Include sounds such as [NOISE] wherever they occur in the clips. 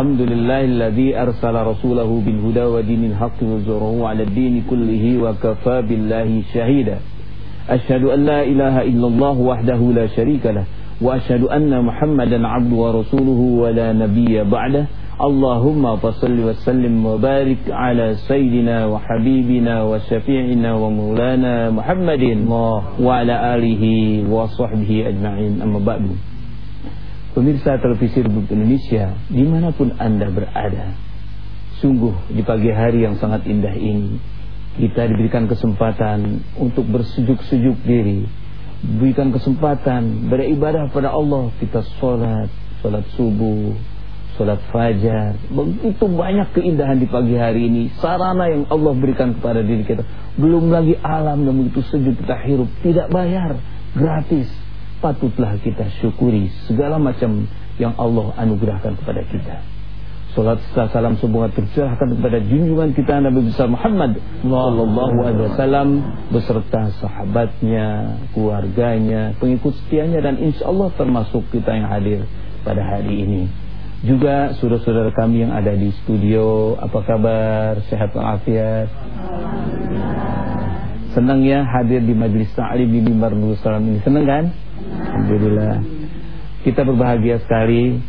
الحمد لله الذي أرسل رسوله بالهدى ودين الحق وزره على الدين كله وكفى بالله شهيدا. أشهد أن لا إله إلا الله وحده لا شريك له وأشهد أن محمدا عبد ورسوله ولا نبي بعده. اللهم فصل وسلم وبارك على سيدنا وحبيبنا وشفيعنا ومولانا محمد وعلى آله وصحبه أجمعين. أما بعد. Pemirsa televisi Republik Indonesia Di mana pun anda berada Sungguh di pagi hari yang sangat indah ini Kita diberikan kesempatan Untuk bersujuk-sujuk diri Diberikan kesempatan Beribadah pada Allah. Kita sholat Sholat subuh Sholat fajar. Begitu banyak keindahan di pagi hari ini Sarana yang Allah berikan kepada diri kita. Belum lagi alam yang begitu sejuk kita hirup Tidak bayar Gratis patutlah kita syukuri segala macam yang Allah anugerahkan kepada kita. Salat salam semoga tercurahkan kepada junjungan kita Nabi besar Muhammad sallallahu alaihi wasallam beserta sahabatnya, keluarganya, pengikut setianya dan insya Allah termasuk kita yang hadir pada hari ini. Juga saudara-saudara kami yang ada di studio, apa kabar? Sehat walafiat? Senang ya hadir di majlis ta'lim di mimbar Nurul Salam ini. Senang kan? Alhamdulillah. Kita berbahagia sekali.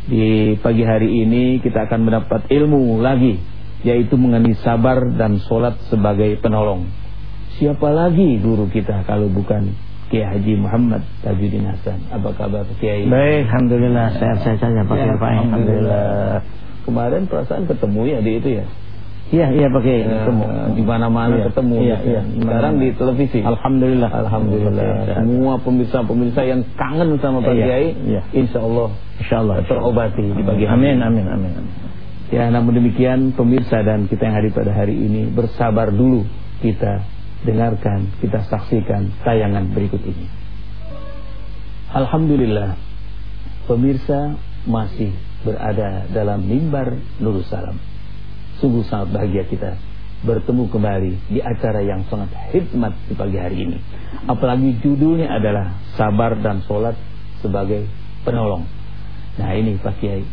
Di pagi hari ini kita akan mendapat ilmu lagi Yaitu mengenai sabar dan sholat sebagai penolong. Siapa lagi guru kita kalau bukan Kiai Haji Muhammad Tajuddin Hasan? Apa kabar Kiai? Baik, Alhamdulillah. Sehat-sehat saja Pak ya, Alhamdulillah. Kemarin perasaan ketemu ya di itu ya Iya, iya pakai ya, ketemu. Di mana-mana ya, ketemu. Iya, iya. Sekarang di televisi. Alhamdulillah. Alhamdulillah. Semua pemirsa-pemirsa yang kangen sama Pak iya, Kiai, iya. insya Allah, insya Allah terobati di pagi hari. Amin, amin, amin. Ya, namun demikian pemirsa dan kita yang hadir pada hari ini bersabar dulu kita dengarkan, kita saksikan tayangan berikut ini. Alhamdulillah, pemirsa masih berada dalam mimbar Nurul Salam. Sungguh sangat bahagia kita bertemu kembali di acara yang sangat hikmat di pagi hari ini. Apalagi judulnya adalah sabar dan sholat sebagai penolong. Nah ini Pak Kiai,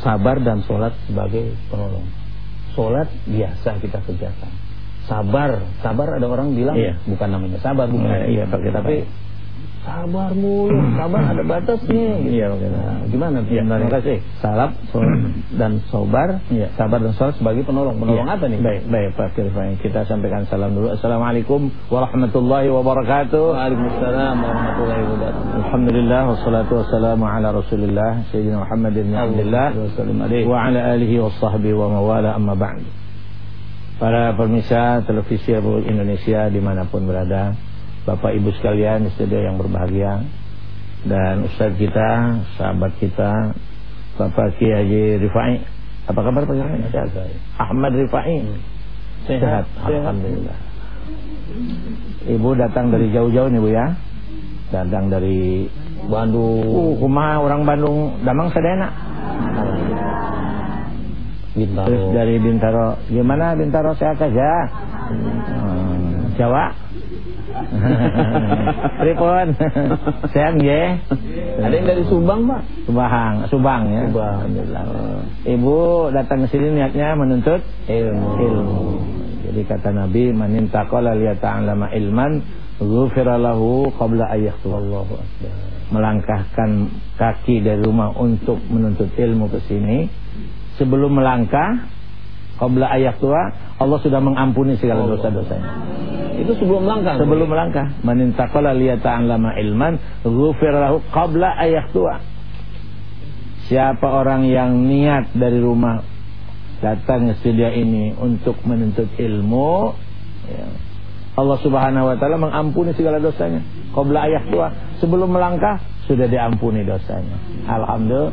sabar dan sholat sebagai penolong. Sholat biasa kita kerjakan. Sabar, sabar ada orang bilang iya. bukan namanya sabar, bukan. Nah, iya, Pak, tapi sabar mulu, sabar ada batasnya. Gitu. Iya, nah, gimana? Ya, terima kasih. Salap dan sobar, ya. sabar dan salat sebagai penolong. Penolong ya. apa nih? Baik, baik Pak Kirfan. Kita sampaikan salam dulu. Assalamualaikum warahmatullahi wabarakatuh. Waalaikumsalam warahmatullahi wabarakatuh. Alhamdulillah wassalatu wassalamu ala Rasulillah Sayyidina Muhammad bin Abdullah wa ala alihi washabbihi wa mawala amma ba'd. Para pemirsa televisi Indonesia di mana pun berada Bapak Ibu sekalian studio yang berbahagia dan Ustaz kita, sahabat kita Bapak Kiai Rifai. Apa kabar Pak Kiai? Sehat. Ahmad Rifai. Hmm. Sehat. Sehat. Alhamdulillah. Ibu datang dari jauh-jauh nih Bu ya. Datang dari Bandung. Uh, kumaha orang Bandung Damang Sedena. Bintaro. Terus dari Bintaro. Gimana Bintaro sehat saja? Hmm. Jawa? Pripun? Sehat nggih? Ada yang dari Subang, Pak? Subang, Subang ya. Subang. Ibu datang ke sini niatnya menuntut ilmu. Ilmu. Jadi kata Nabi, "Man intaqala liyata'allama ilman, ghufira lahu qabla ayyaktu." Allahu akbar. Melangkahkan kaki dari rumah untuk menuntut ilmu ke sini, sebelum melangkah qabla ayyaktua, Allah sudah mengampuni segala dosa-dosanya. Itu sebelum melangkah. Sebelum melangkah. Man intaqala liyata'allama ilman ghufira lahu qabla tua. Siapa orang yang niat dari rumah datang ke studio ini untuk menuntut ilmu, ya, Allah Subhanahu wa taala mengampuni segala dosanya. Qabla tua. Sebelum melangkah sudah diampuni dosanya. Alhamdulillah.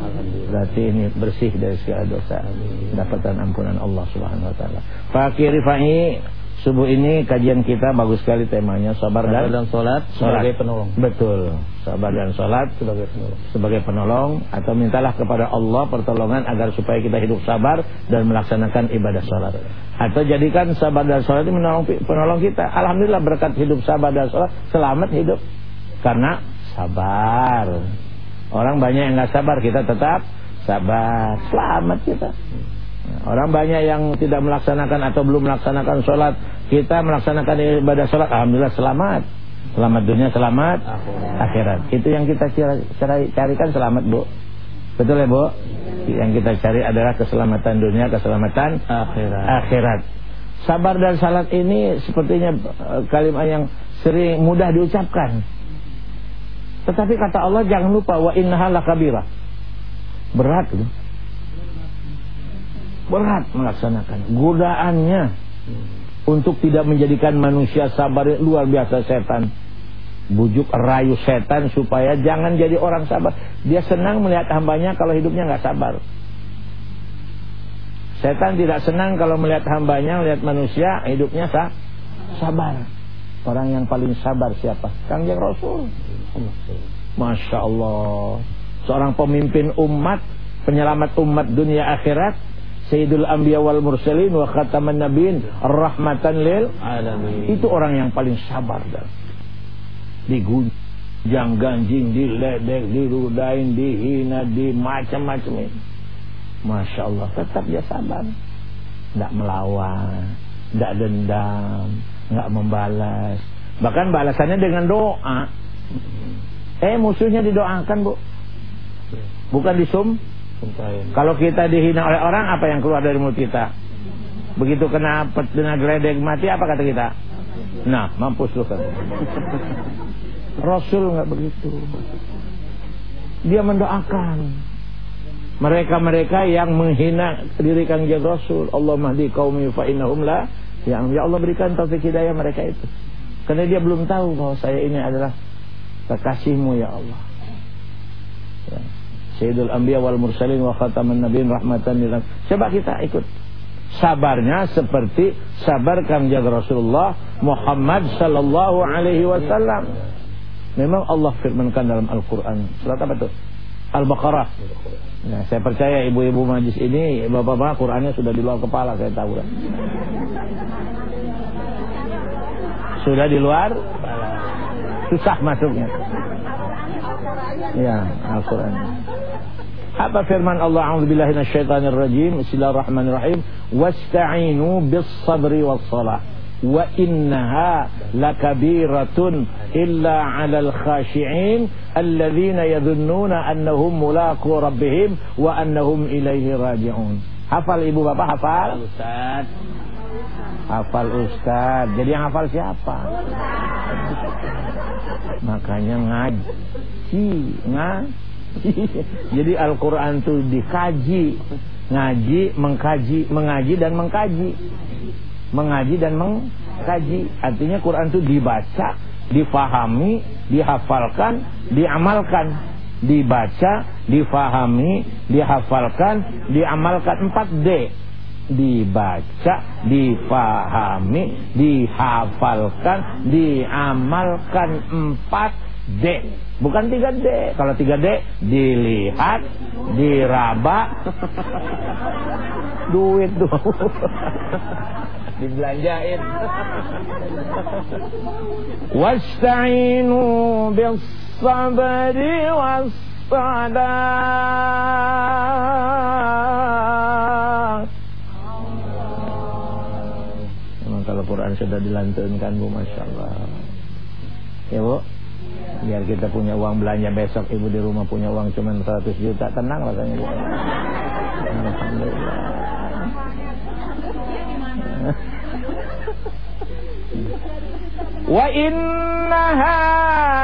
Berarti ini bersih dari segala dosa. Dapatkan ampunan Allah Subhanahu wa taala. Fakir Rifai Subuh ini kajian kita bagus sekali temanya sabar, dan, dan sholat sebagai penolong. Betul, sabar dan sholat sebagai penolong. Sebagai penolong atau mintalah kepada Allah pertolongan agar supaya kita hidup sabar dan melaksanakan ibadah sholat. Atau jadikan sabar dan sholat itu menolong penolong kita. Alhamdulillah berkat hidup sabar dan sholat selamat hidup karena sabar. Orang banyak yang nggak sabar kita tetap sabar, selamat kita. Orang banyak yang tidak melaksanakan atau belum melaksanakan sholat Kita melaksanakan ibadah sholat Alhamdulillah selamat Selamat dunia, selamat akhirat, akhirat. Itu yang kita cari, carikan selamat bu Betul ya bu Yang kita cari adalah keselamatan dunia Keselamatan akhirat, akhirat. Sabar dan salat ini sepertinya eh, kalimat yang sering mudah diucapkan Tetapi kata Allah jangan lupa Wa innaha lakabirah Berat itu berat melaksanakan godaannya untuk tidak menjadikan manusia sabar luar biasa setan. Bujuk rayu setan supaya jangan jadi orang sabar. Dia senang melihat hambanya kalau hidupnya nggak sabar. Setan tidak senang kalau melihat hambanya melihat manusia hidupnya sabar. Orang yang paling sabar siapa? Kangjeng rasul masya Allah seorang pemimpin umat penyelamat umat dunia akhirat Sayyidul Anbiya wal Mursalin wa khataman nabiin rahmatan lil. Itu orang yang paling sabar dan digunjang ganjing, diledek, dirudain, dihina, di macam-macam. Masya Allah, tetap dia sabar. Tidak melawan, tidak dendam, nggak membalas. Bahkan balasannya dengan doa. Eh musuhnya didoakan bu, bukan disum kalau kita dihina oleh orang, apa yang keluar dari mulut kita? Begitu kena dengan geledek mati, apa kata kita? Nah, mampus lu kan. Rasul nggak begitu. Dia mendoakan mereka-mereka yang menghina diri kanjeng Rasul. Allah mahdi kaumi fa innahum la ya, ya Allah berikan taufik hidayah mereka itu. Karena dia belum tahu bahwa saya ini adalah kekasihmu ya Allah. Ya. Sayyidul Anbiya wal Mursalin wa khataman Nabiin rahmatan lil Coba kita ikut sabarnya seperti sabar kanjeng Rasulullah Muhammad sallallahu alaihi wasallam. Memang Allah firmankan dalam Al-Qur'an. Surat apa itu? Al-Baqarah. Nah, saya percaya ibu-ibu majlis ini, bapak-bapak Qur'annya sudah di luar kepala saya tahu. [LAUGHS] Sudah di luar susah masuknya. Ya, Al-Qur'an. Apa firman Allah A'udzubillahi minasyaitonir rajim. Bismillahirrahmanirrahim. Wasta'inu bis-sabri was-salah. Wa innaha lakabiratun illa 'alal khashi'in alladzina yadhunnuna annahum mulaqu rabbihim wa annahum ilaihi raji'un. Hafal ibu bapak hafal? Ustaz. Hafal Ustaz. Jadi yang hafal siapa? Makanya ngaji, ngaji. Jadi Al-Quran itu dikaji. Ngaji, mengkaji Mengaji dan mengkaji. Mengaji dan mengkaji. Artinya Quran itu dibaca Difahami, dihafalkan Diamalkan. Dibaca, difahami Dihafalkan, diamalkan. 4D Dibaca, difahami Dihafalkan Diamalkan 4D Bukan 3D. Kalau 3D dilihat, diraba, [LAUGHS] duit tuh. [LAUGHS] Dibelanjain. [LAUGHS] Wasta'inu bis sabri was Memang kalau Quran sudah dilantunkan Bu Masya Allah. Ya Bu? Biar kita punya uang belanja besok ibu di rumah punya uang cuma 100 juta tenang rasanya bu. Alhamdulillah. Wa innaha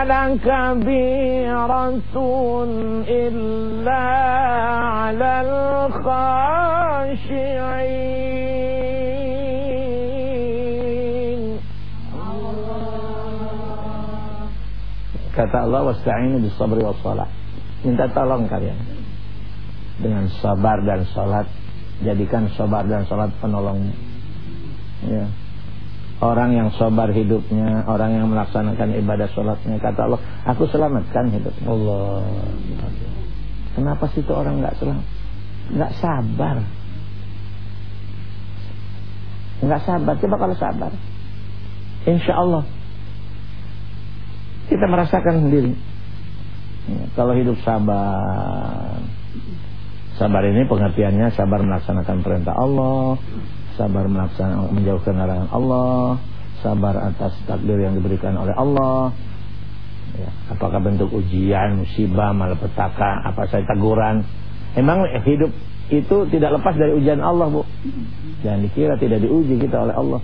lakabiratun illa 'alal khashi'in Kata Allah wasta'inu bis sabri was salat. Minta tolong kalian dengan sabar dan salat. Jadikan sabar dan salat penolong. Ya. Orang yang sabar hidupnya, orang yang melaksanakan ibadah salatnya, kata Allah, aku selamatkan hidupnya. Allah. Kenapa sih itu orang nggak selamat? Nggak sabar. Nggak sabar. Coba kalau sabar. Insya Allah kita merasakan sendiri. Ya, kalau hidup sabar, Sabar ini pengertiannya sabar melaksanakan perintah Allah, sabar melaksanakan menjauhkan larangan Allah, sabar atas takdir yang diberikan oleh Allah. Ya, apakah bentuk ujian, musibah, malapetaka, apa saja teguran. Emang hidup itu tidak lepas dari ujian Allah, Bu. Jangan dikira tidak diuji kita oleh Allah.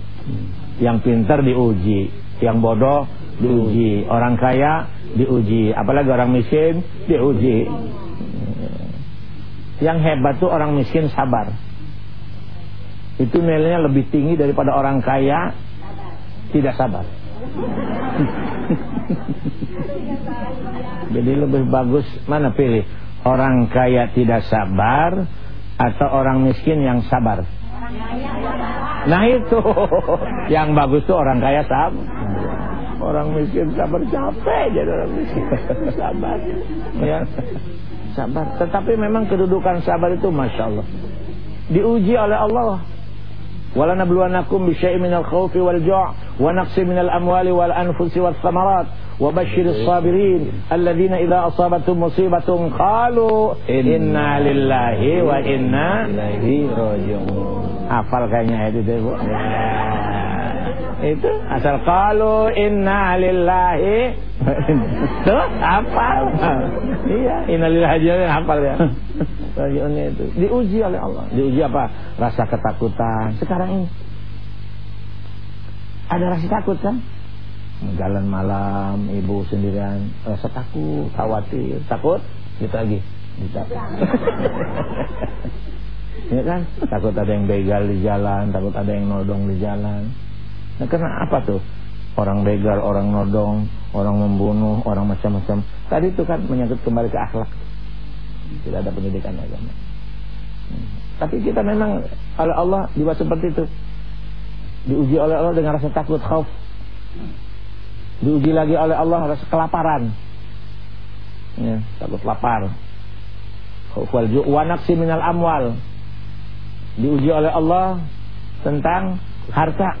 Yang pintar diuji, yang bodoh diuji, orang kaya diuji, apalagi orang miskin diuji. Yang hebat tuh orang miskin sabar. Itu nilainya lebih tinggi daripada orang kaya tidak sabar. [LAUGHS] Jadi lebih bagus mana pilih? Orang kaya tidak sabar atau orang miskin yang sabar? Nah itu yang bagus tuh orang kaya sabar. Orang miskin sabar capek jadi orang miskin [LAUGHS] sabar. Ya sabar. Tetapi memang kedudukan sabar itu Masya Allah. Diuji oleh Allah. Wala nabluwanakum bisyai'in minal khawfi wal ju' wa naqsi minal amwali wal anfusi was samarat wa basyiris sabirin alladhina idza asabatuhum musibatun qalu inna lillahi wa inna ilaihi raji'un. Hafal kayaknya itu, Bu. Itu asal qalu inna lillahi Tuh, hafal. iya, innalillahi yang hafal ya. Rajiunnya itu diuji oleh Allah. Diuji apa? Rasa ketakutan. Sekarang ini ada rasa takut kan? Jalan malam, ibu sendirian, rasa takut, khawatir, takut, kita lagi, ditakut. [LAUGHS] ya kan? Takut ada yang begal di jalan, takut ada yang nodong di jalan. Nah, karena apa tuh? Orang begal, orang nodong, orang membunuh, orang macam-macam. Tadi itu kan menyangkut kembali ke akhlak. Tidak ada pendidikan agama. Hmm. Tapi kita memang oleh Allah dibuat seperti itu. Diuji oleh Allah dengan rasa takut, khauf. Diuji lagi oleh Allah rasa kelaparan. Ya, takut lapar. Khaufal ju' wa naqsi minal amwal. Diuji oleh Allah tentang harta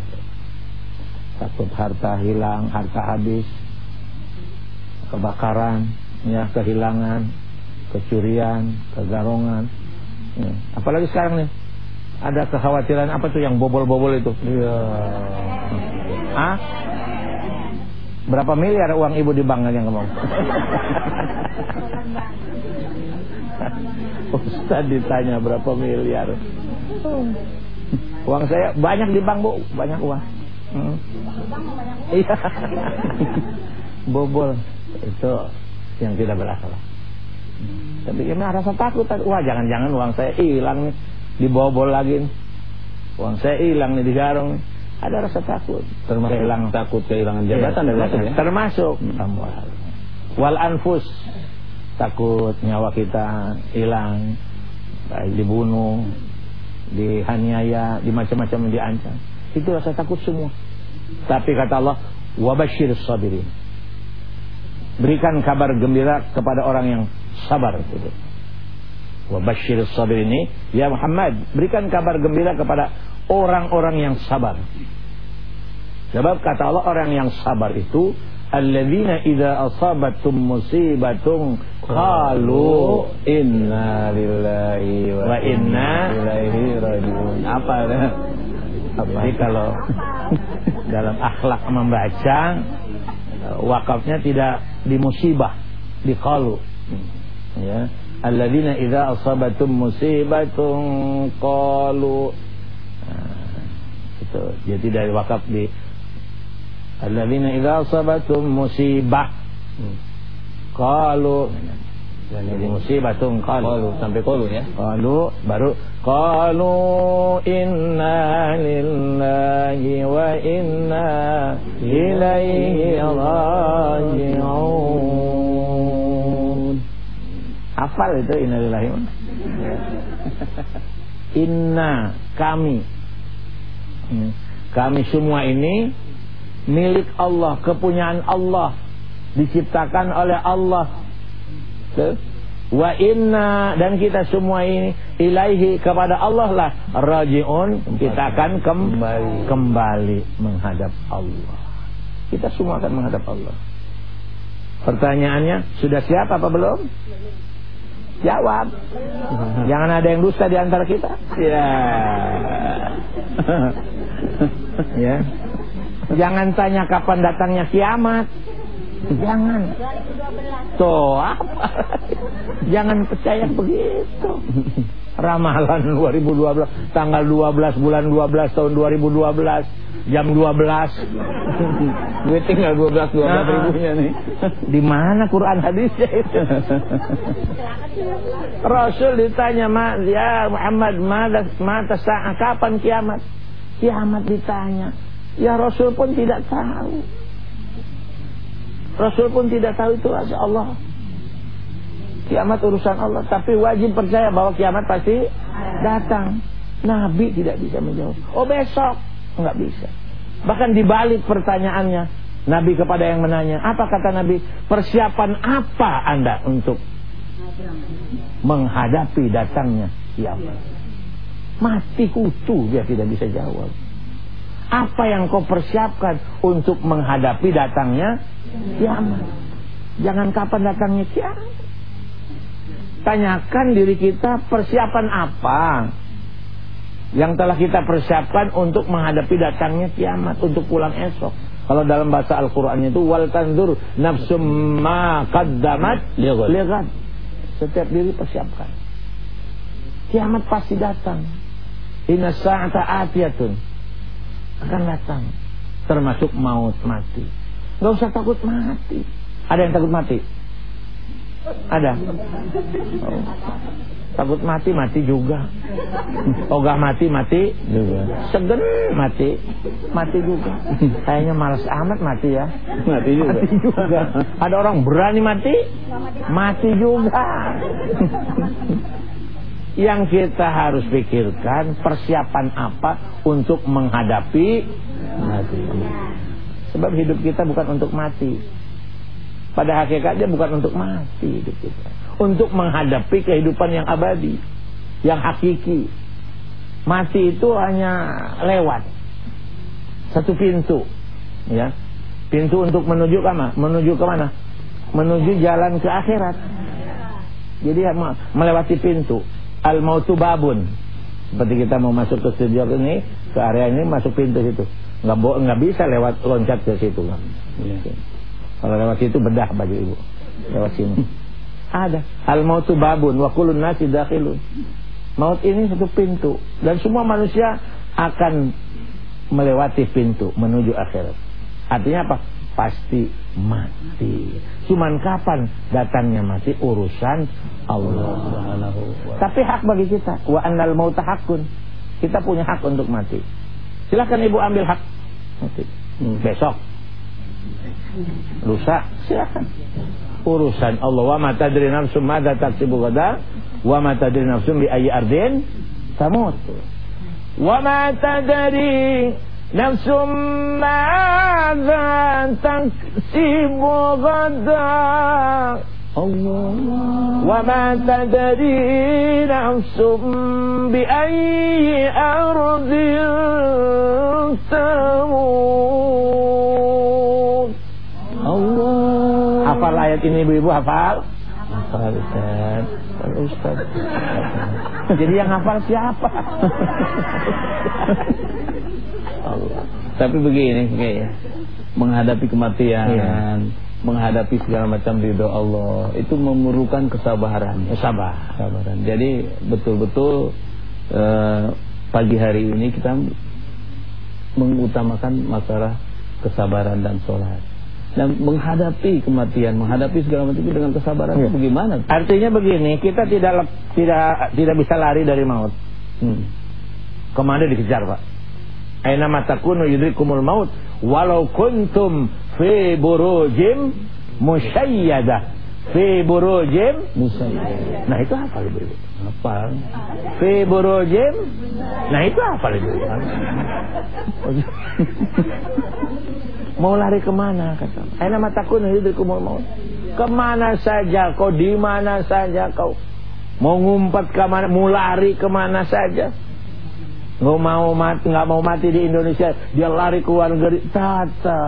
takut harta hilang, harta habis, kebakaran, ya kehilangan, kecurian, kegarongan. Ya. Apalagi sekarang nih, ada kekhawatiran apa tuh yang bobol-bobol itu? Iya. Ah? Berapa miliar uang ibu di bank yang ngomong? [LAUGHS] Ustaz ditanya berapa miliar. Uang saya banyak di bank, Bu. Banyak uang. Hmm. Iya. Bobol itu yang tidak berasal. Tapi gimana rasa takut? Wah jangan-jangan uang saya hilang nih dibobol lagi. Nih. Uang saya hilang nih di garong. Ada rasa takut. Termasuk hilang takut kehilangan jabatan ya, termasuk, ya? termasuk hmm. Wal anfus takut nyawa kita hilang, baik dibunuh, dihaniaya, di macam-macam diancam. Itu rasa takut semua. Tapi kata Allah, wabashir sabirin. Berikan kabar gembira kepada orang yang sabar. Wabashir sabir ini, ya Muhammad, berikan kabar gembira kepada orang-orang yang sabar. Sebab kata Allah orang yang sabar itu alladzina idza asabatum musibatun qalu inna lillahi wa inna ilaihi rajiun. Apa? Jadi kalau [LAUGHS] dalam akhlak membaca wakafnya tidak di musibah, di qalu. Ya. Alladzina idza asabatum musibatun qalu nah, itu jadi dari wakaf di Alladzina idza asabatum musibah qalu jadi musibatun qalu. sampai qalu ya. Qalu baru. Qalu inna lillahi wa inna ilaihi raji'un. Hafal itu inna lillahi Inna. Kami. Kami semua ini milik Allah, kepunyaan Allah, diciptakan oleh Allah Wa inna dan kita semua ini ilaihi kepada Allah lah rajiun kita akan kembali kembali menghadap Allah. Kita semua akan menghadap Allah. Pertanyaannya sudah siap apa belum? Jawab. Jangan ada yang dusta di antara kita. Ya. [LAUGHS] ya. Jangan tanya kapan datangnya kiamat. Jangan. Tuh apa? Jangan percaya begitu. Ramalan 2012 tanggal 12 bulan 12 tahun 2012 jam 12. Gue tinggal 12 12 nah, ribunya nih. Di mana Quran hadisnya itu? Rasul ditanya, "Ma ya Muhammad, mata mata saat kapan kiamat?" Kiamat ditanya. Ya Rasul pun tidak tahu. Rasul pun tidak tahu itu ada Allah. Kiamat urusan Allah, tapi wajib percaya bahwa kiamat pasti datang. Nabi tidak bisa menjawab. Oh besok, nggak bisa. Bahkan dibalik pertanyaannya, Nabi kepada yang menanya, apa kata Nabi? Persiapan apa anda untuk menghadapi datangnya kiamat? Mati kutu dia tidak bisa jawab. Apa yang kau persiapkan untuk menghadapi datangnya kiamat. Jangan kapan datangnya kiamat. Tanyakan diri kita persiapan apa yang telah kita persiapkan untuk menghadapi datangnya kiamat, untuk pulang esok. Kalau dalam bahasa Al-Qur'an itu wal tandur nafsum ma qaddamat lighad. Setiap diri persiapkan. Kiamat pasti datang. Inna sa'ata atiyatun. Akan datang. Termasuk maut mati. Gak usah takut mati. Ada yang takut mati? Ada. Oh. Takut mati mati juga. Ogah mati mati juga. Segen mati mati juga. Kayaknya malas amat mati ya. Mati juga. Mati juga. Ada orang berani mati mati juga. Yang kita harus pikirkan persiapan apa untuk menghadapi mati. Sebab hidup kita bukan untuk mati. Pada hakikatnya bukan untuk mati hidup kita. Untuk menghadapi kehidupan yang abadi. Yang hakiki. Mati itu hanya lewat. Satu pintu. ya Pintu untuk menuju ke mana? Menuju ke mana? Menuju jalan ke akhirat. Jadi melewati pintu. Al-mautu babun. Seperti kita mau masuk ke studio ini, ke area ini masuk pintu situ. Nggak bo nggak bisa lewat loncat ke situ. Kan ya. kalau lewat situ bedah baju ibu. Lewat sini. [LAUGHS] Ada. Al mautu babun wa kulun nasi dakhilun. Maut ini satu pintu. Dan semua manusia akan melewati pintu menuju akhirat. Artinya apa pasti mati cuman kapan datangnya mati urusan Allah tapi hak bagi kita wa annal mauta hakun kita punya hak untuk mati Silahkan ibu ambil hak. Hmm, besok. Lusa, silahkan. Urusan Allah. Wa ma tadri nafsum madza taksibu gada. Wa ma tadri nafsum bi ayyi ardin tamut. Wa ma tadri nafsum madza taksibu gada. Allah wa ma tadri nafsum bi ayyi ardin tamut Allah hafal ayat ini ibu-ibu hafal. Hafal Ustaz. Hafal Ustaz. Jadi yang hafal siapa [LAUGHS] Allah tapi begini kayak menghadapi kematian iya menghadapi segala macam ridho Allah itu memerlukan kesabaran. Sabar. Kesabaran. Jadi betul-betul eh, pagi hari ini kita mengutamakan masalah kesabaran dan sholat dan menghadapi kematian, menghadapi segala macam itu dengan kesabaran ya. bagaimana? Artinya begini, kita tidak tidak tidak bisa lari dari maut. Hmm. Ke mana dikejar pak? Aina matakunu yudrikumul maut walau kuntum fi burujim musyayyada. Fi burujim musyayyada. Nah itu apa ibu apa? Fi burujim? Nah itu apa ibu [LAUGHS] mau lari ke mana? Kata aina matakun hidrikumul maut. Ke mana saja kau di mana saja kau. Mau ngumpat ke mana mau lari ke mana saja nggak mau mati nggak mau mati di Indonesia. Dia lari ke luar negeri. Tata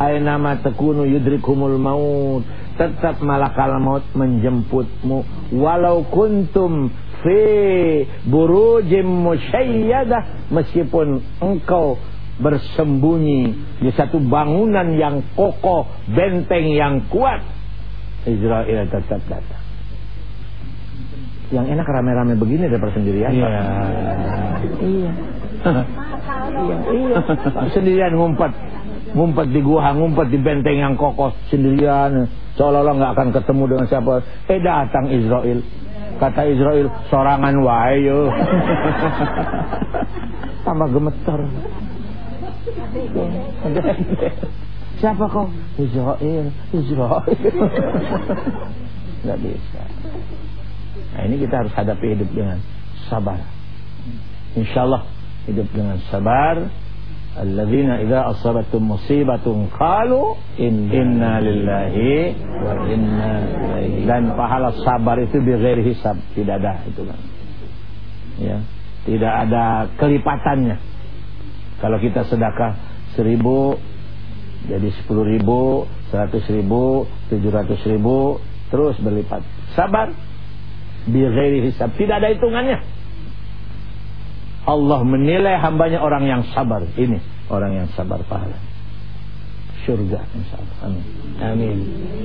aina ma takunu yudrikumul maut. Tetap malakal maut menjemputmu. Walau kuntum fi burujim musyayyadah meskipun engkau bersembunyi di satu bangunan yang kokoh, benteng yang kuat, Israel tetap datang. Yang enak rame-rame begini daripada sendirian. Iya. Iya. iya, iya. Sendirian ngumpet. Ngumpet di gua, ngumpet di benteng yang kokoh sendirian. Seolah-olah nggak akan ketemu dengan siapa. Eh datang Israel. Kata Israel, sorangan wae yo. [LAUGHS] Tambah gemeter. Siapa kau? Israel, Israel. [LAUGHS] Nggak bisa. Nah ini kita harus hadapi hidup dengan sabar. Insyaallah hidup dengan sabar. Alladzina idza asabatum musibatun qalu inna lillahi wa inna ilaihi dan pahala sabar itu bighairi hisab, tidak ada itu kan. Ya, tidak ada kelipatannya. Kalau kita sedekah seribu jadi sepuluh ribu, seratus ribu, tujuh ratus ribu, terus berlipat. Sabar, bighairi hisab, tidak ada hitungannya. Allah menilai hambanya orang yang sabar. Ini orang yang sabar pahala. Surga insyaallah. Amin. Amin.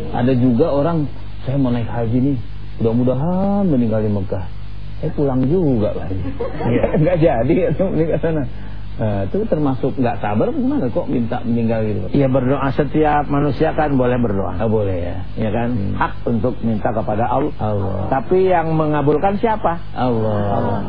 Ada juga orang saya mau naik haji nih. Mudah-mudahan meninggal di Mekah. Eh pulang juga lagi. [LAUGHS] Ya, enggak jadi itu meninggal sana. Nah, itu termasuk nggak sabar gimana kok minta meninggal gitu? Iya berdoa setiap manusia kan boleh berdoa. Oh, boleh ya. Ya kan? Hmm. Hak untuk minta kepada Allah. Allah. Tapi yang mengabulkan siapa? Allah. Allah.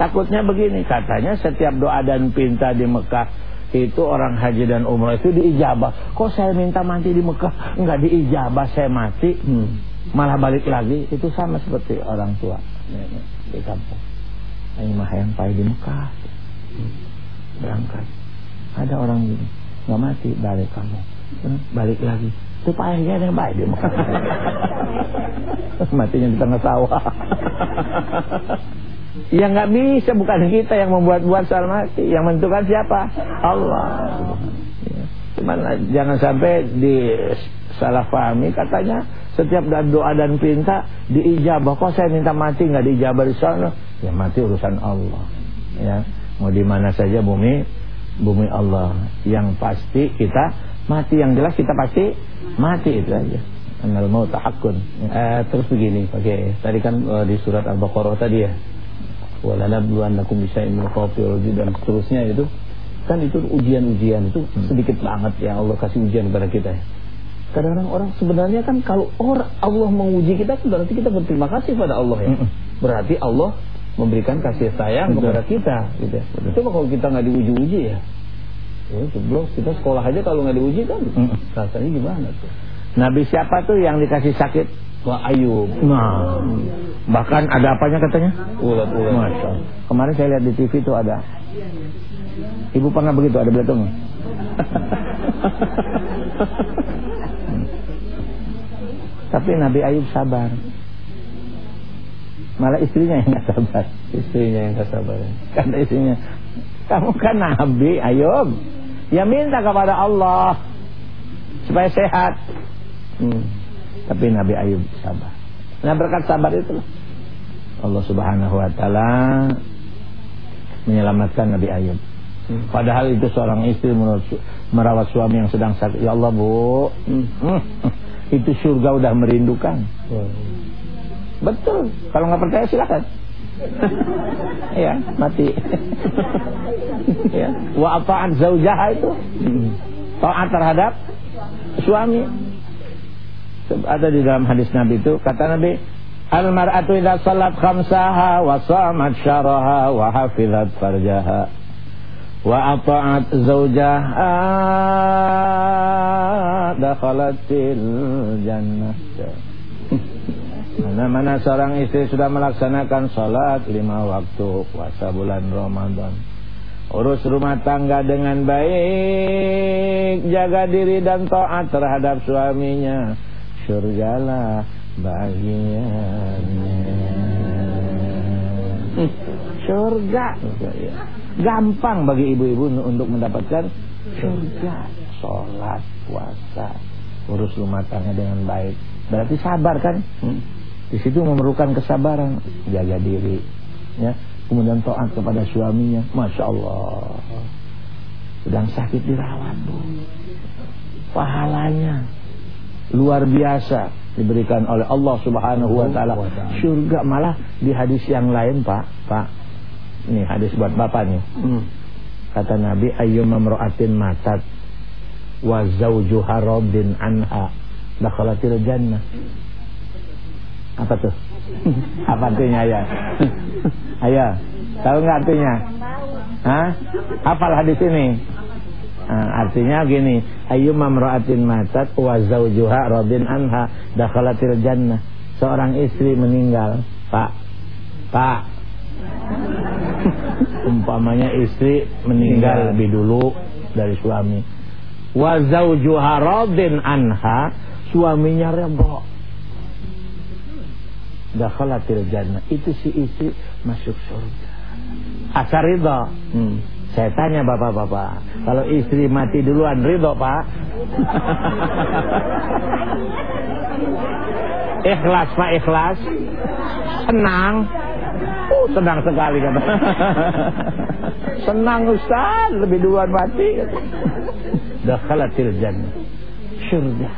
Takutnya begini, katanya setiap doa dan pinta di Mekah itu orang haji dan umrah itu diijabah. Kok saya minta mati di Mekah enggak diijabah saya mati, Hmm. malah balik lagi. Itu sama seperti orang tua nenek di kampung. Ini mah yang pai di Mekah. Hmm. Berangkat. Ada orang gini, nggak mati balik kamu. Balik lagi. Itu payahnya yang baik di Mekah. [LAUGHS] Matinya di tengah sawah. [LAUGHS] Ya nggak bisa, bukan kita yang membuat-buat soal mati. Yang menentukan siapa? Allah. Ya. Cuman jangan sampai di salah pahami katanya setiap doa dan pinta diijabah. Kok saya minta mati nggak diijabah di sana? Ya mati urusan Allah. Ya mau di mana saja bumi bumi Allah. Yang pasti kita mati yang jelas kita pasti mati itu aja. Anal maut haqqun. Ya. Eh, terus begini, oke. Tadi kan eh, di surat Al-Baqarah tadi ya. Walanabluwannakum bisyai'in min khawfi dan seterusnya itu kan itu ujian-ujian itu sedikit banget ya Allah kasih ujian kepada kita. Kadang-kadang orang sebenarnya kan kalau orang Allah menguji kita berarti kita berterima kasih pada Allah ya. Berarti Allah memberikan kasih sayang Betul. kepada kita gitu ya. Betul. Coba kalau kita nggak diuji-uji ya. Ya jeblok kita sekolah aja kalau nggak diuji kan Mm-mm. rasanya gimana tuh? Nabi siapa tuh yang dikasih sakit? Wah Ayub. Nah, bahkan ada apanya katanya? Ulat-ulat. Masya. Kemarin saya lihat di TV itu ada. Ibu pernah begitu ada beletungnya? Hmm. [LAUGHS] Tapi Nabi Ayub sabar. Malah istrinya yang nggak sabar. Istrinya yang sabar. ya. Kata istrinya, kamu kan Nabi Ayub. Ya minta kepada Allah supaya sehat. Hmm. Tapi Nabi Ayub sabar. Nah berkat sabar itu Allah Subhanahu Wa Taala menyelamatkan Nabi Ayub. Hmm. Padahal itu seorang istri menurut merawat suami yang sedang sakit. Ya Allah bu, Hmm. itu surga udah merindukan. Wah. Betul. Kalau nggak percaya silakan. [LAUGHS] ya mati. [LAUGHS] ya. Wa apaan zaujaha itu taat terhadap suami. Ada di dalam hadis Nabi itu kata Nabi Al mar'atu idza salat khamsaha wa shamat syaraha wa hafizat farjaha wa ata'at zawjaha dakhalatil jannah. [LAUGHS] Mana-mana seorang istri sudah melaksanakan salat lima waktu puasa bulan Ramadan. Urus rumah tangga dengan baik, jaga diri dan taat terhadap suaminya. Surgalah bagiannya. Surga. Gampang bagi ibu-ibu untuk mendapatkan surga. Sholat, puasa. urus rumah tangga dengan baik. Berarti sabar kan? Hmm. Di situ memerlukan kesabaran, jaga diri, ya. Kemudian taat kepada suaminya, masya Allah. Sedang sakit dirawat, bu. Pahalanya luar biasa diberikan oleh Allah Subhanahu wa taala. Surga malah di hadis yang lain, Pak. Pak. Ini hadis buat Bapak nih. Hmm. Kata Nabi ayyuma mamra'atin matat wa zawjuha radin anha dakhalatil jannah. Apa tuh? Apa artinya ya? Ayo, tahu nggak artinya? Hah? Hafal hadis ini? Nah, artinya gini, ayu mamra'atin matat wa zawjuha radin anha dakhalatil jannah. Seorang istri meninggal, Pak. Pak. Umpamanya istri meninggal lebih dulu dari suami. Wa zawjuha radin anha, suaminya rebok. Dakhalatil jannah. Itu si istri masuk surga. Asar ridha. Hmm. Saya tanya bapak-bapak, kalau istri mati duluan ridho pak? [LAUGHS] ikhlas pak ikhlas, senang, oh senang sekali kata. [LAUGHS] senang Ustaz, lebih duluan mati. Dakhalatil jannah, surga.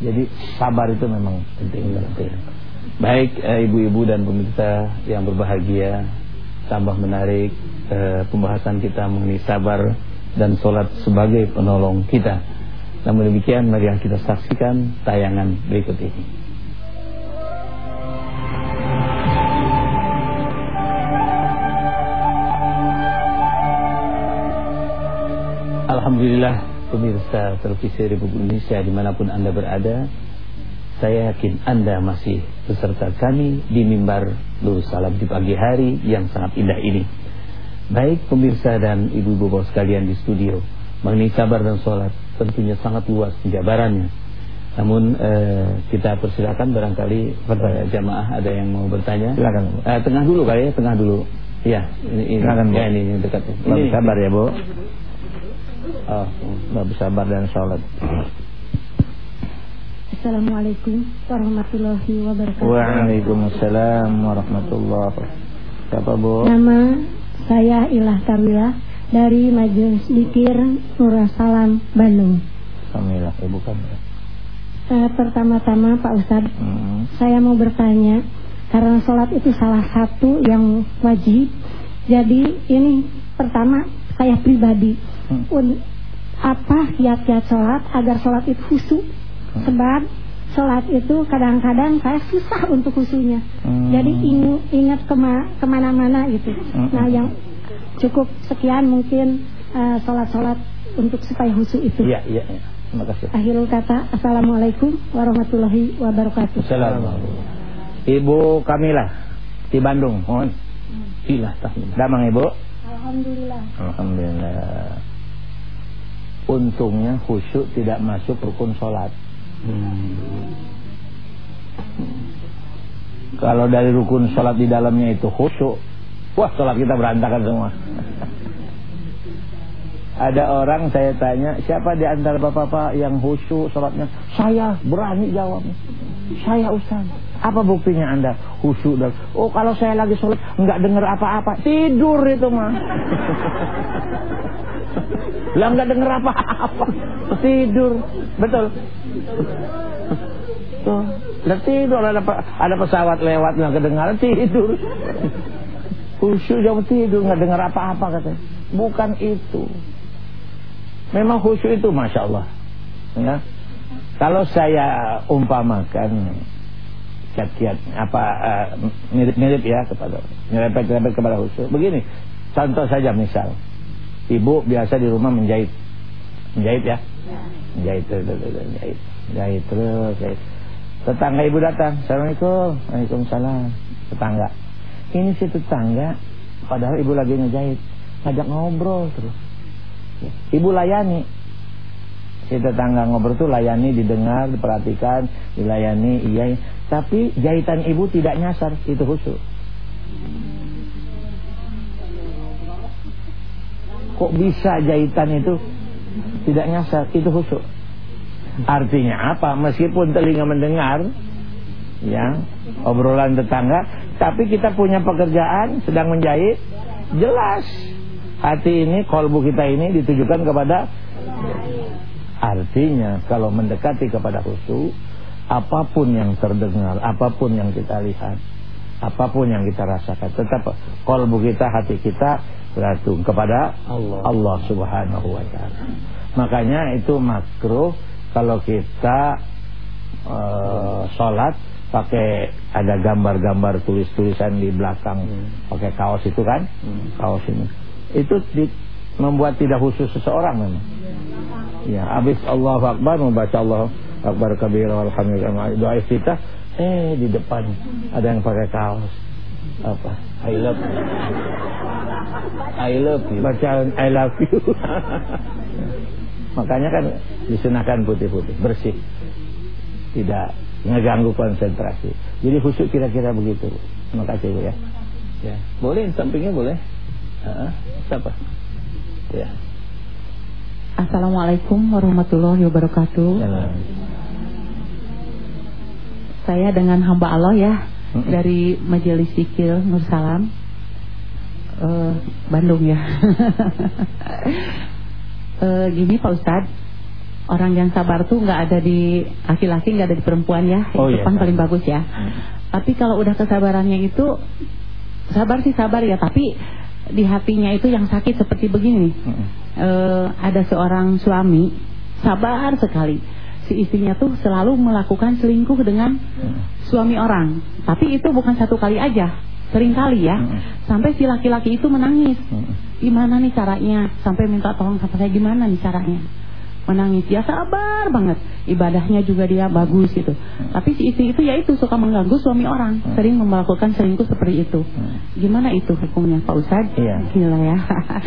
Jadi sabar itu memang penting. penting. Baik eh, ibu-ibu dan pemirsa yang berbahagia, tambah menarik eh, pembahasan kita mengenai sabar dan sholat sebagai penolong kita. Namun demikian mari kita saksikan tayangan berikut ini. Alhamdulillah pemirsa televisi Republik Indonesia di mana pun anda berada saya yakin anda masih beserta kami di mimbar Lurus Salam di pagi hari yang sangat indah ini. Baik pemirsa dan ibu-ibu bapak sekalian di studio Mengenai sabar dan sholat Tentunya sangat luas penjabarannya. Namun eh, kita persilakan barangkali pada jamaah ada yang mau bertanya. Silakan eh, Tengah dulu kali ya, tengah dulu. Ya, ini, ini, Silakan, ya, ini, ini dekat. Lebih sabar ya Bu. Oh, lebih sabar dan sholat Assalamualaikum warahmatullahi wabarakatuh Waalaikumsalam warahmatullahi wabarakatuh Siapa Bu? Nama saya Ilah Kamila dari Majelis Dikir Nurah Salam Bandung. Kamila, Ibu Kamila. Uh, pertama-tama Pak Ustadz, hmm. saya mau bertanya karena sholat itu salah satu yang wajib. Jadi ini pertama saya pribadi, hmm. apa kiat-kiat sholat agar sholat itu khusyuk? Hmm. Sebab sholat itu kadang-kadang saya susah untuk khusyuknya. Hmm. Jadi ing, ingat kema, ke mana-mana gitu. Hmm. Nah yang cukup sekian mungkin uh, sholat-sholat untuk supaya khusyuk itu. Iya, iya. Ya. Terima kasih. Akhirul kata, Assalamualaikum warahmatullahi wabarakatuh. Assalamualaikum. Ibu Kamila di Bandung. Mohon. Ilah Damang Ibu. Alhamdulillah. Alhamdulillah. Untungnya khusyuk tidak masuk rukun sholat. Hmm. Kalau dari rukun sholat di dalamnya itu khusyuk, wah sholat kita berantakan semua. [LAUGHS] Ada orang saya tanya, siapa di antara bapak-bapak yang khusyuk sholatnya? Saya berani jawabnya. Saya Ustaz. Apa buktinya anda khusyuk dan oh kalau saya lagi sholat nggak dengar apa-apa tidur itu mah. [LAUGHS] Lah nggak dengar apa-apa tidur betul. Tuh, tidur ada ada pesawat lewat nggak kedengaran tidur. Khusyuk jauh tidur nggak dengar apa-apa katanya. Bukan itu. Memang khusyuk itu masya Allah. Ya. Kalau saya umpamakan kiat-kiat apa eh, mirip-mirip uh, ya kepada nyerempet-nyerempet kepada khusyuk. Begini, contoh saja misal, ibu biasa di rumah menjahit, menjahit ya, menjahit terus, menjahit, menjahit terus, menjahit. Tetangga ibu datang, assalamualaikum, waalaikumsalam, tetangga. Ini si tetangga, padahal ibu lagi ngejahit, ngajak ngobrol terus. Ibu layani, si tetangga ngobrol tuh layani, didengar, diperhatikan, dilayani, iya. Tapi jahitan ibu tidak nyasar, itu khusus. Kok bisa jahitan itu tidak nyasar, itu khusus. Artinya apa? Meskipun telinga mendengar ya obrolan tetangga, tapi kita punya pekerjaan sedang menjahit, jelas hati ini, kolbu kita ini ditujukan kepada Artinya kalau mendekati kepada khusyuk, apa pun yang terdengar, apa pun yang kita lihat, apa pun yang kita rasakan, tetap kolbu kita, hati kita bergantung kepada Allah, Allah Subhanahu wa taala. Makanya itu makruh kalau kita uh, sholat pakai ada gambar-gambar tulis-tulisan di belakang hmm. pakai kaos itu kan hmm. kaos ini itu di, membuat tidak khusus seseorang memang ya habis Allah Akbar membaca Allah Akbar kabir alhamdulillah doa iftitah eh di depan ada yang pakai kaos apa? I love you. I love you. Bacaan I love you. [LAUGHS] Makanya kan disunahkan putih-putih bersih. Tidak ngeganggu konsentrasi. Jadi khusyuk kira-kira begitu. Terima kasih Bu ya. Ya. Boleh sampingnya boleh. Uh, siapa? Ya. Assalamualaikum warahmatullahi wabarakatuh. Saya dengan hamba Allah ya hmm. dari Majelis Zikir Nur Salam uh, Bandung ya. Uh, [LAUGHS] gini Pak Ustadz orang yang sabar tuh nggak ada di laki-laki nggak ada di perempuan ya. Oh, itu iya, kan paling bagus ya. Hmm. tapi kalau udah kesabarannya itu sabar sih sabar ya. Tapi di hatinya itu yang sakit seperti begini hmm. e, ada seorang suami sabar sekali si istrinya tuh selalu melakukan selingkuh dengan suami orang. Tapi itu bukan satu kali aja sering kali ya sampai si laki-laki itu menangis. Gimana nih caranya? Sampai minta tolong sama saya gimana nih caranya menangis. Dia sabar banget. Ibadahnya juga dia bagus gitu. Hmm. tapi si istri itu ya itu suka mengganggu suami orang. Hmm. sering melakukan selingkuh seperti itu. Hmm. gimana itu hukumnya Pak Ustad iya. gila ya.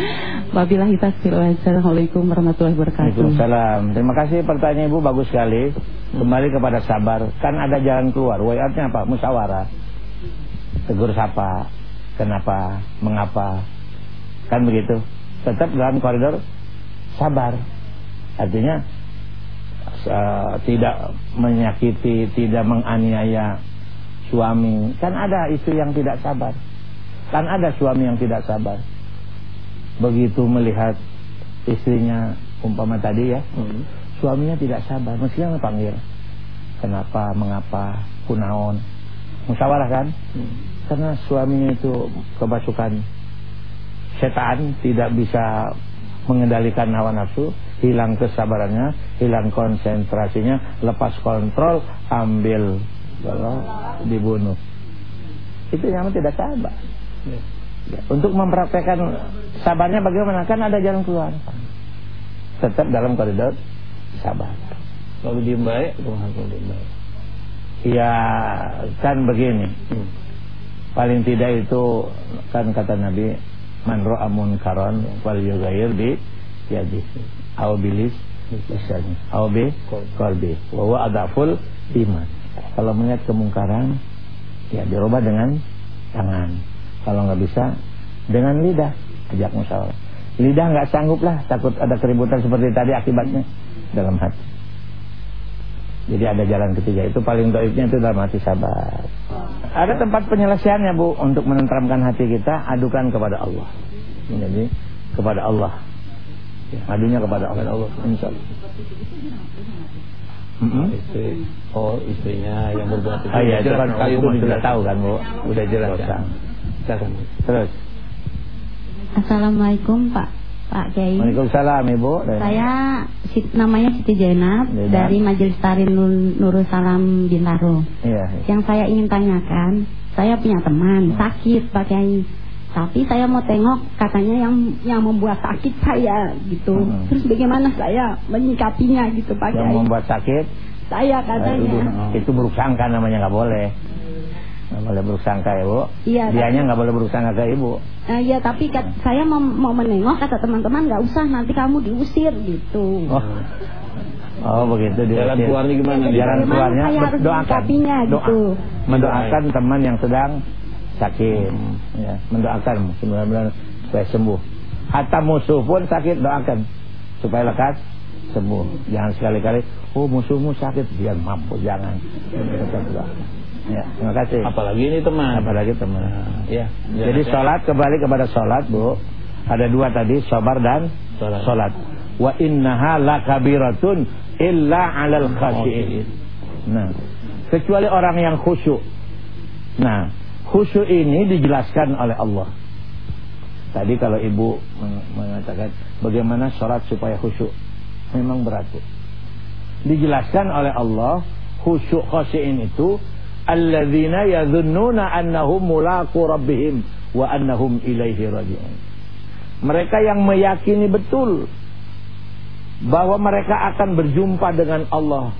[LAUGHS] Wabillahi taufiq Assalamualaikum warahmatullahi wabarakatuh. Waalaikumsalam. Terima kasih pertanyaan Ibu bagus sekali. Kembali kepada sabar. Kan ada jalan keluar. Wayatnya apa? Musyawarah. Tegur sapa. Kenapa? Mengapa? Kan begitu. Tetap dalam koridor sabar Artinya uh, tidak menyakiti, tidak menganiaya suami. Kan ada istri yang tidak sabar. Kan ada suami yang tidak sabar. Begitu melihat istrinya umpama tadi ya, hmm. suaminya tidak sabar, mestinya panggil. Kenapa, mengapa, kunaon. Musyawarah kan? Hmm. Karena suaminya itu kebasukan setan tidak bisa mengendalikan hawa nafsu hilang kesabarannya, hilang konsentrasinya, lepas kontrol, ambil kalau dibunuh. Itu yang tidak sabar. Ya. Untuk mempraktekkan sabarnya bagaimana? Kan ada jalan keluar. Tetap dalam koridor sabar. Kalau diem baik, diem baik. Ya kan begini. Hmm. Paling tidak itu kan kata Nabi, man munkaran wal yughayyir bi yadihi aw bilis misalnya aw bi qalbi wa huwa iman. Kalau melihat kemungkaran ya dirubah dengan tangan. Kalau nggak bisa dengan lidah. Ajak musyawarah lidah nggak sanggup lah. Takut ada keributan seperti tadi akibatnya. Dalam hati. Jadi ada jalan ketiga. Itu paling doibnya itu dalam hati sabar. Ada tempat penyelesaiannya bu untuk menenteramkan hati kita adukan kepada Allah. Jadi kepada Allah ya, adunya kepada Allah, Allah insya Allah. Mm -hmm. istri, oh istrinya yang berbuat itu. Oh iya, itu kan hukum sudah tahu kan bu, udah jelas kan. Terus. Assalamualaikum Pak Pak Kiai. Waalaikumsalam Ibu. Saya namanya Siti Jainab dari Majelis Tarin Nurul Salam Bintaro. Iya, iya. Yang saya ingin tanyakan, saya punya teman hmm. sakit Pak Kiai tapi saya mau tengok katanya yang yang membuat sakit saya gitu. Hmm. terus bagaimana saya menyikapinya gitu Pak yang Kiai. membuat sakit? Saya katanya. itu, itu buruk sangka namanya nggak boleh. Nggak boleh buruk sangka ya bu. Iya dianya nggak boleh buruk sangka ke ibu. Uh, iya tapi kat, saya mau mau menengok kata teman-teman nggak usah nanti kamu diusir gitu. Oh. Oh begitu dia. Jalan keluarnya gimana? Jalan keluarnya. doakan, doa, gitu. mendoakan teman yang sedang sakit hmm. ya mendoakan mudah-mudahan supaya sembuh hatta musuh pun sakit doakan supaya lekas sembuh jangan sekali-kali Oh musuhmu sakit Biar mampu jangan Ya, terima kasih. Apalagi ini teman. Apalagi teman. Nah, ya. Jadi ya. sholat kembali kepada sholat bu. Ada dua tadi, sabar dan sholat. sholat. Wa innaha lakabiratun illa alal khashi'in. Nah, kecuali orang yang khusyuk. Nah, khusyuk ini dijelaskan oleh Allah. Tadi kalau ibu mengatakan bagaimana sholat supaya khusyuk, memang berat. Dijelaskan oleh Allah khusyuk khasyiin itu alladzina yadhunnuna annahum mulaqu rabbihim wa annahum ilaihi raji'un. Mereka yang meyakini betul bahwa mereka akan berjumpa dengan Allah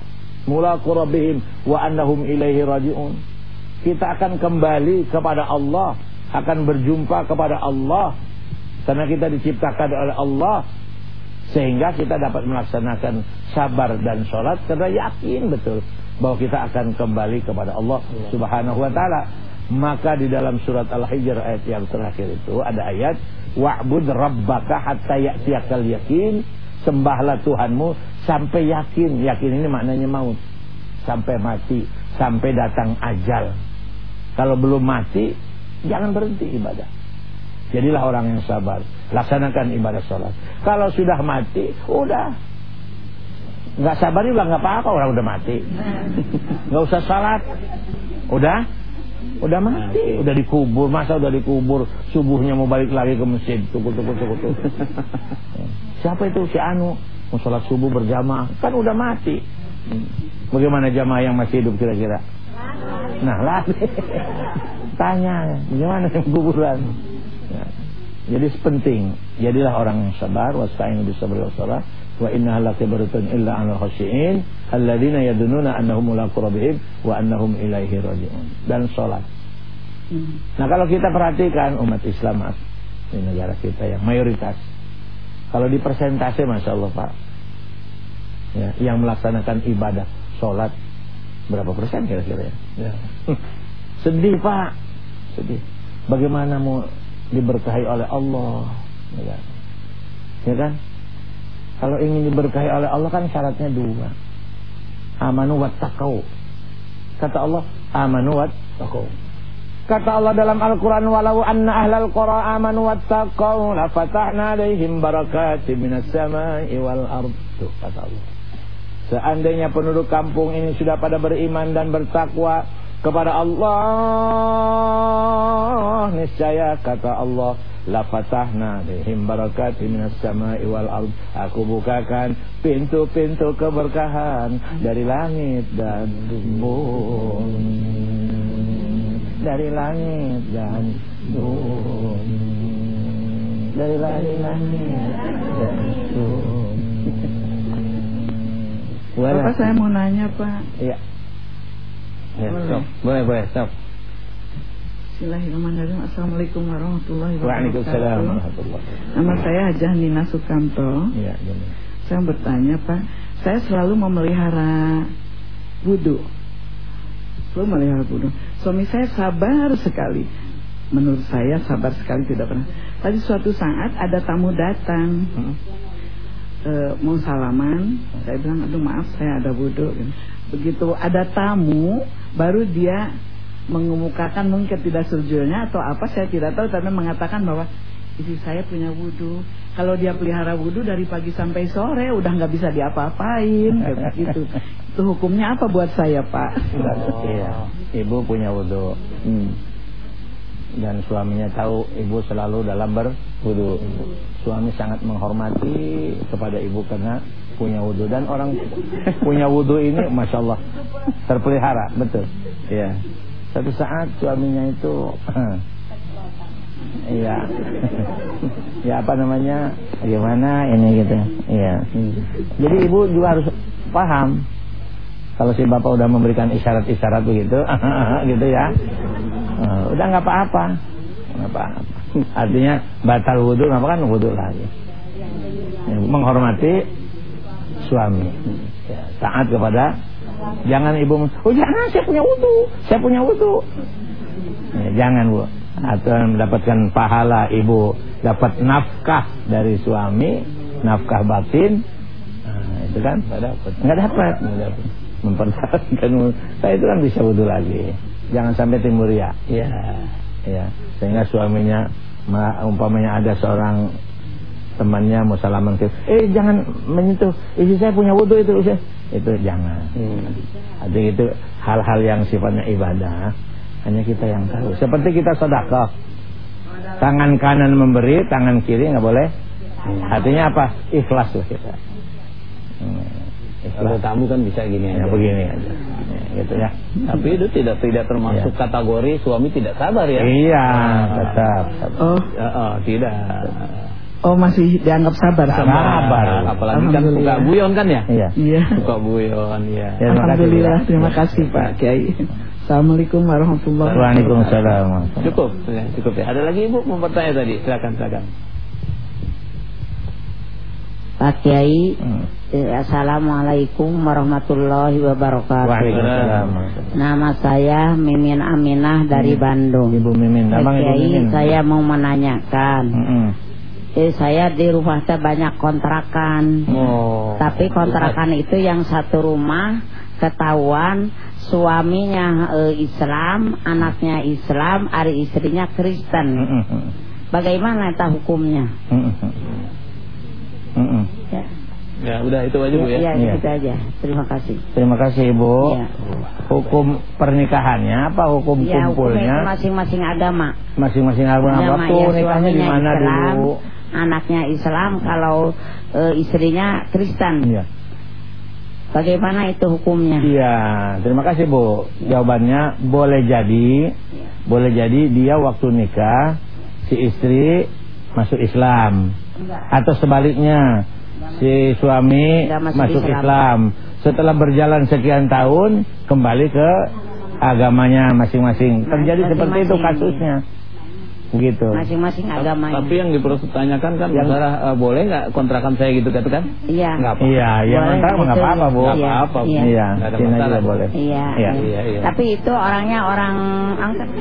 mulaqu rabbihim wa annahum ilaihi raji'un. Kita akan kembali kepada Allah, akan berjumpa kepada Allah karena kita diciptakan oleh Allah sehingga kita dapat melaksanakan sabar dan sholat karena yakin betul bahwa kita akan kembali kepada Allah Subhanahu wa taala. Maka di dalam surat Al-Hijr ayat yang terakhir itu ada ayat wa'bud rabbaka hatta ya'tiyakal yakin, sembahlah Tuhanmu sampai yakin. Yakin ini maknanya maut. Sampai mati, sampai datang ajal. Kalau belum mati, jangan berhenti ibadah. Jadilah orang yang sabar. Laksanakan ibadah sholat. Kalau sudah mati, udah. Nggak sabar juga nggak apa-apa orang udah mati. [LAUGHS] Nggak usah salat udah? Udah mati. Udah dikubur. Masa udah dikubur? Subuhnya mau balik lagi ke masjid. Tuku tuku tuku tuku [LAUGHS] siapa itu? Si Anu. Mau sholat subuh berjamaah. Kan udah mati. Bagaimana jamaah yang masih hidup kira-kira nah lah [LAUGHS] tanya gimana yang kuburan ya. jadi penting jadilah orang yang sabar wasta'inu bisabri wassalah wa innaha lakibaratun illa 'alal khashiin alladziina yadununa annahum mulaqu rabbihim wa annahum ilaihi raji'un dan salat. Nah, kalau kita perhatikan umat Islam di negara kita yang mayoritas kalau di persentase Masya Allah Pak ya, yang melaksanakan ibadah sholat berapa persen kira-kira ya? ya. sedih Pak sedih bagaimana mau diberkahi oleh Allah ya, ya kan kalau ingin diberkahi oleh Allah kan syaratnya dua. Amanu wattaqau. Kata Allah, amanu wattaqau. Kata Allah dalam Al-Quran Walau anna ahlal qura amanu wattaqau La fatahna alaihim barakati minas samai wal ard Tuh kata Allah Seandainya penduduk kampung ini sudah pada beriman dan bertakwa Kepada Allah Niscaya kata Allah la fatahna bihim barakati minas sama'i wal ard. Aku bukakan pintu-pintu keberkahan dari langit dan bumi. Dari langit dan bumi. Dari langit dan bumi Bapak saya mau nanya Pak? Iya. Ya, boleh. boleh boleh stop. Bismillahirrahmanirrahim. Assalamualaikum warahmatullahi wabarakatuh. Waalaikumsalam warahmatullahi Nama saya Hajah Nina Sukanto. Ya, Saya bertanya Pak. Saya selalu memelihara wudhu. Selalu memelihara wudhu. Suami saya sabar sekali. Menurut saya sabar sekali tidak pernah. Tadi suatu saat ada tamu datang. Hmm? E, Mau salaman Saya bilang aduh maaf saya ada wudhu Begitu ada tamu Baru dia mengemukakan mungkin tidak atau apa saya tidak tahu tapi mengatakan bahwa istri saya punya wudhu kalau dia pelihara wudhu dari pagi sampai sore udah nggak bisa diapa-apain gitu itu hukumnya apa buat saya pak oh. iya ibu punya wudhu hmm. Dan suaminya tahu ibu selalu dalam berwudhu suami sangat menghormati kepada ibu karena punya wudhu dan orang punya wudhu ini masya Allah terpelihara betul. Ya Satu saat suaminya itu [CLEARS THROAT] Iya. [LAUGHS] Ya apa namanya? Gimana ini gitu. Iya. Jadi ibu juga harus paham Kalau si bapak udah memberikan isyarat-isyarat begitu [LAUGHS] Gitu ya. Uh, Udah nggak apa-apa. Nggak apa-apa. Artinya batal wudhu Kenapa kan wudhu lagi. Ya, Menghormati Suami. Ya, Taat kepada Jangan ibu, oh jangan saya punya wudhu, saya punya wudhu. Ya, jangan bu, atau mendapatkan pahala ibu dapat nafkah dari suami, nafkah batin. Nah, itu kan nggak dapat. Nggak dapat dapat mempertahankan saya itu kan bisa wudhu lagi. Jangan sampai timur ya ya ya sehingga suaminya umpamanya ada seorang temannya mau salaman ke eh jangan menyentuh. Istri saya punya wudhu itu usia itu jangan. Hmm. artinya itu hal-hal yang sifatnya ibadah. Hanya kita yang tahu. Seperti kita sedekah. Tangan kanan memberi tangan kiri nggak boleh. Hmm. artinya apa? Ikhlas lah kita. Hmm. Kalau tamu kan bisa gini ya, aja. begini aja. Ya, gitu ya. Tapi itu tidak tidak termasuk ya. kategori suami tidak sabar ya. Iya, tetap. Oh, uh, uh, tidak. Oh masih dianggap sabar sama sabar. Apalagi kan suka guyon kan ya? Iya. Iya. Suka guyon ya. ya Alhamdulillah terima kasih Pak Kiai. Assalamualaikum warahmatullahi wabarakatuh. Waalaikumsalam. Cukup, ya, cukup ya. Ada lagi Ibu mau bertanya tadi? Silakan, silakan. Pak Kiai, hmm. Eh, Assalamualaikum warahmatullahi wabarakatuh. Waalaikumsalam. Nama saya Mimin Aminah dari hmm. Bandung. Ibu Mimin, Pak Kiai, saya mau menanyakan. Hmm eh, saya di rumah saya banyak kontrakan. Oh. Tapi kontrakan itu yang satu rumah ketahuan suaminya eh, Islam, anaknya Islam, ari istrinya Kristen. Bagaimana itu hukumnya? Ya. Ya, udah itu aja Bu ya. Iya, ya. itu aja. Terima kasih. Terima kasih Ibu. Ya. Hukum pernikahannya apa hukum ya, kumpulnya? masing-masing agama. Masing-masing agama. agama ya, nikahnya di mana dulu? anaknya Islam kalau e, istrinya Kristen. Iya. Bagaimana itu hukumnya? Iya, terima kasih Bu. Jawabannya boleh jadi, ya. boleh jadi dia waktu nikah si istri masuk Islam Enggak. atau sebaliknya si suami masuk, masuk Islam. Islam. Setelah berjalan sekian tahun kembali ke agamanya masing-masing. Terjadi masing -masing. seperti itu kasusnya. Begitu. Masing-masing agama. Tapi yang dipertanyakan kan yang uh, boleh nggak kontrakan saya gitu kan? kan? Iya. Nggak apa. Iya, yang kontrak nggak apa-apa, Bu. Nggak iya. apa-apa. Iya. Iya, ada masalah boleh. Iya. Iya. iya. iya. Tapi itu orangnya orang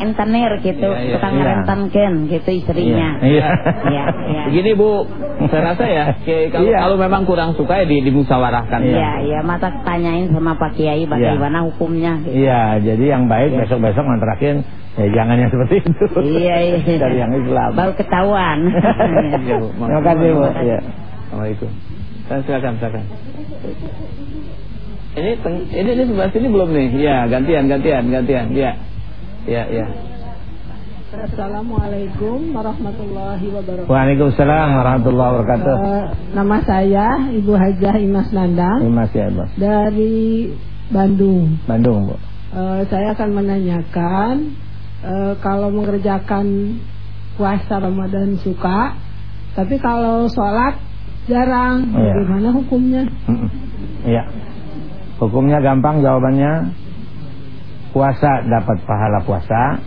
entertainer gitu, iya, iya. tukang iya. rentenken gitu istrinya. Iya. Iya. iya. Begini, Bu. Saya rasa ya, kalau, iya. kalau memang kurang suka ya di, dimusyawarahkan. Iya, iya. Mata tanyain sama Pak Kiai bagaimana iya. hukumnya. Gitu. Iya, jadi yang baik besok-besok kontrakin Ya jangan yang seperti itu. Iya iya. Dari yang Islam. Baru ketahuan. [LAUGHS] ya, Bu. Terima kasih Bu. Ya. Assalamualaikum. Dan silakan silakan. Ini ini ini sebelah sini belum nih? Ya gantian gantian gantian. Ya ya ya. Assalamualaikum warahmatullahi wabarakatuh. Waalaikumsalam warahmatullahi wabarakatuh. Uh, nama saya Ibu Hajah Imas Nandang. Imas ya, Imas. Dari Bandung. Bandung, Bu. Uh, saya akan menanyakan e, kalau mengerjakan puasa Ramadan suka, tapi kalau sholat jarang. Iya. Bagaimana hukumnya? Iya. Hukumnya gampang jawabannya. Puasa dapat pahala puasa,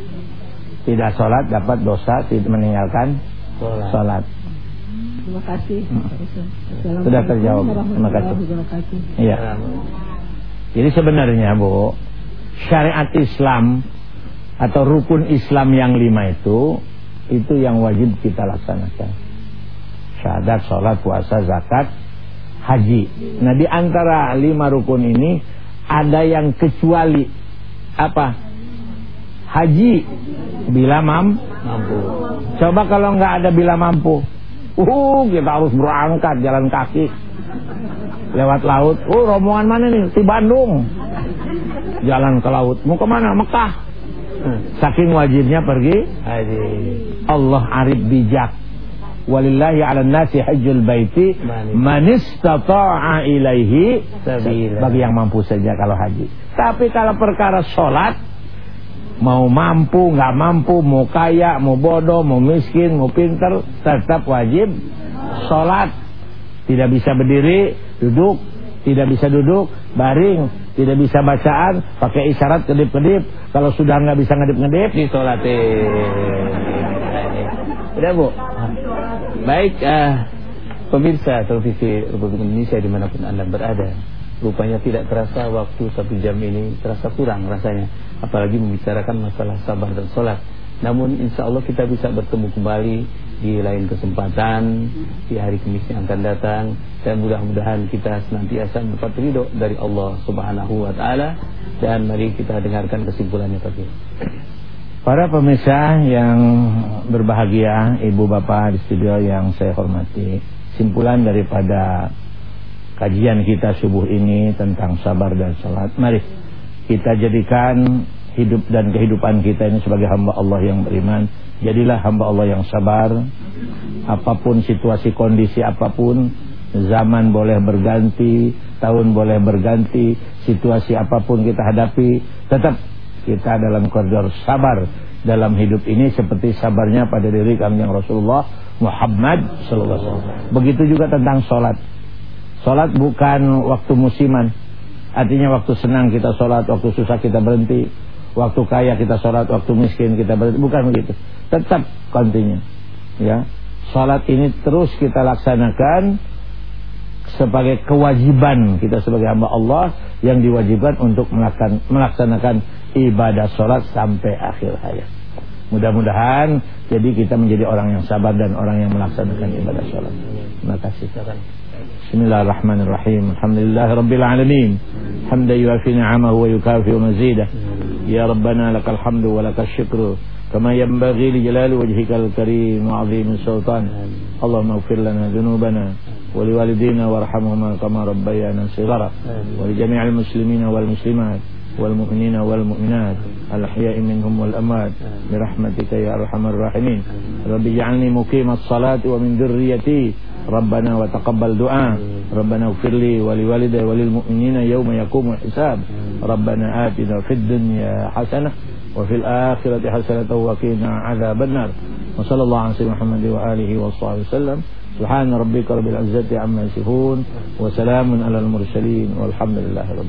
tidak sholat dapat dosa, tidak meninggalkan sholat. Terima kasih. Sudah terjawab. Terima kasih. Iya. Jadi sebenarnya Bu, syariat Islam atau rukun Islam yang lima itu itu yang wajib kita laksanakan. Syahadat, sholat, puasa, zakat, haji. Nah di antara lima rukun ini ada yang kecuali apa? Haji bila mam mampu. Coba kalau nggak ada bila mampu. Uh kita harus berangkat jalan kaki. Lewat laut. Oh rombongan mana nih? Di Bandung. Jalan ke laut. Mau ke mana? Mekah Saking wajibnya pergi haji. Allah arif bijak. Walillahi 'alan nasi hajjul baiti man istata'a ilaihi sabila. Bagi yang mampu saja kalau haji. Tapi kalau perkara sholat mau mampu, nggak mampu, mau kaya, mau bodoh, mau miskin, mau pinter, tetap wajib sholat. Tidak bisa berdiri, duduk, tidak bisa duduk, baring, tidak bisa bacaan, pakai isyarat kedip-kedip. Kalau sudah nggak bisa ngedip-ngedip, disolatin. Udah bu. Baik, uh, pemirsa televisi Republik Indonesia di mana pun anda berada, rupanya tidak terasa waktu satu jam ini terasa kurang rasanya, apalagi membicarakan masalah sabar dan sholat. Namun insya Allah kita bisa bertemu kembali di lain kesempatan di hari Kamis yang akan datang dan mudah-mudahan kita senantiasa mendapat ridho dari Allah Subhanahu wa taala dan mari kita dengarkan kesimpulannya tadi. Para pemirsa yang berbahagia, ibu bapak di studio yang saya hormati, simpulan daripada kajian kita subuh ini tentang sabar dan salat. Mari kita jadikan hidup dan kehidupan kita ini sebagai hamba Allah yang beriman Jadilah hamba Allah yang sabar. Apa pun situasi kondisi apa pun Zaman boleh berganti Tahun boleh berganti Situasi apa pun kita hadapi Tetap kita dalam koridor sabar Dalam hidup ini Seperti sabarnya pada diri kami yang Rasulullah Muhammad Sallallahu Begitu juga tentang sholat. Sholat bukan waktu musiman. Artinya waktu senang kita sholat Waktu susah kita berhenti. Waktu kaya kita sholat Waktu miskin kita berhenti. Bukan begitu tetap kontinu ya. Salat ini terus kita laksanakan sebagai kewajiban kita sebagai hamba Allah yang diwajibkan untuk melaksanakan, melaksanakan ibadah salat sampai akhir hayat. Mudah-mudahan jadi kita menjadi orang yang sabar dan orang yang melaksanakan ibadah salat. Terima kasih. Bismillahirrahmanirrahim. Alhamdulillahirabbil alamin. Hamdan yuafi ni'amahu wa yukafi mazidah. Ya rabbana lakal hamdu wa lakal syukru كما ينبغي لجلال وجهك الكريم وعظيم السلطان. اللهم اغفر لنا ذنوبنا ولوالدينا وارحمهما كما ربيانا صغارا. ولجميع المسلمين والمسلمات والمؤمنين والمؤمنات الأحياء منهم والأموات برحمتك يا أرحم الراحمين. رب اجعلني مقيم الصلاة ومن ذريتي. ربنا وتقبل دعاء. ربنا اغفر لي ولوالدي وللمؤمنين يوم يقوم الحساب. ربنا آتنا في الدنيا حسنة وفي الآخرة حسنة وقنا عذاب النار. وصلى الله على سيدنا محمد وآله وصحبه وسلم. سبحان ربك رب العزة عما يصفون وسلام على المرسلين والحمد لله رب